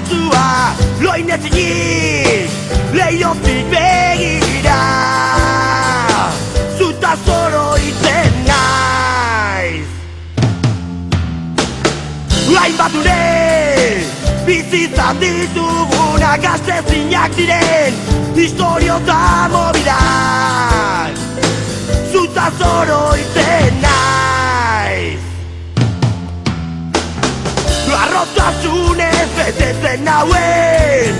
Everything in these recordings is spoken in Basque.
gaizua Loinetzinik Leiotik begira Zuta zoro itzen naiz. Lain bat ure Bizitzan ditugunak Astezinak diren Historio eta nauen.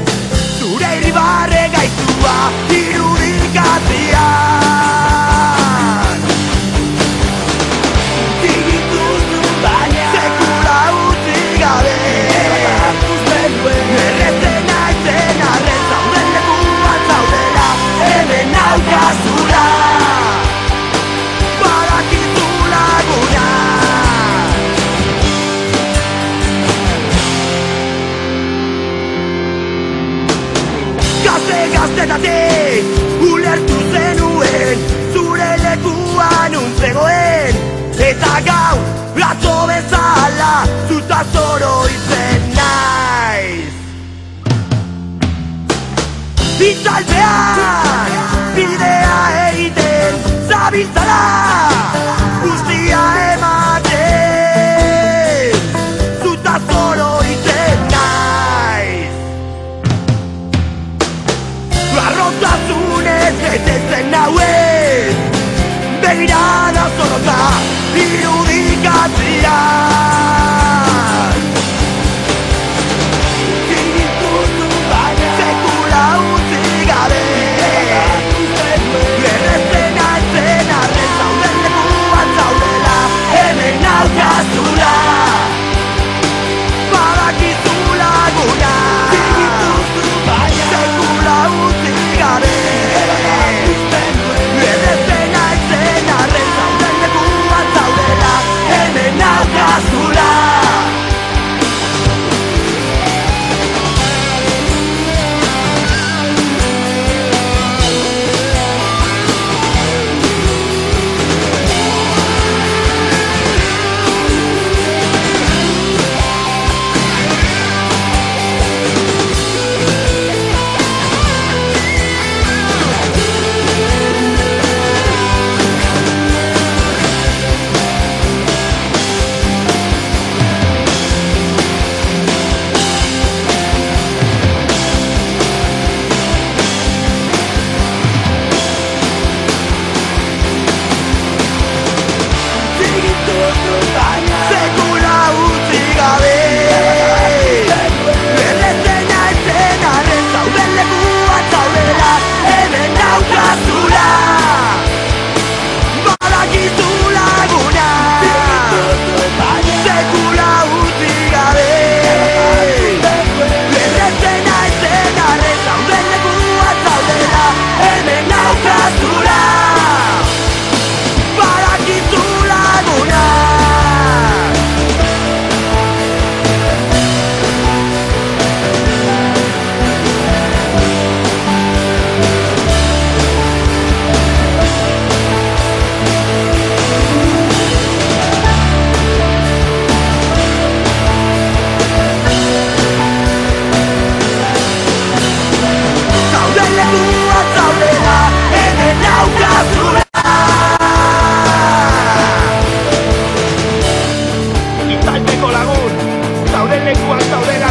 Zure irribarre gaitua gaztetatik ulertu zenuen Zure lekuan untzegoen Eta gau atzo bezala Zuta zoro izen naiz. Bitzalpean God beyond. de lenguas o de la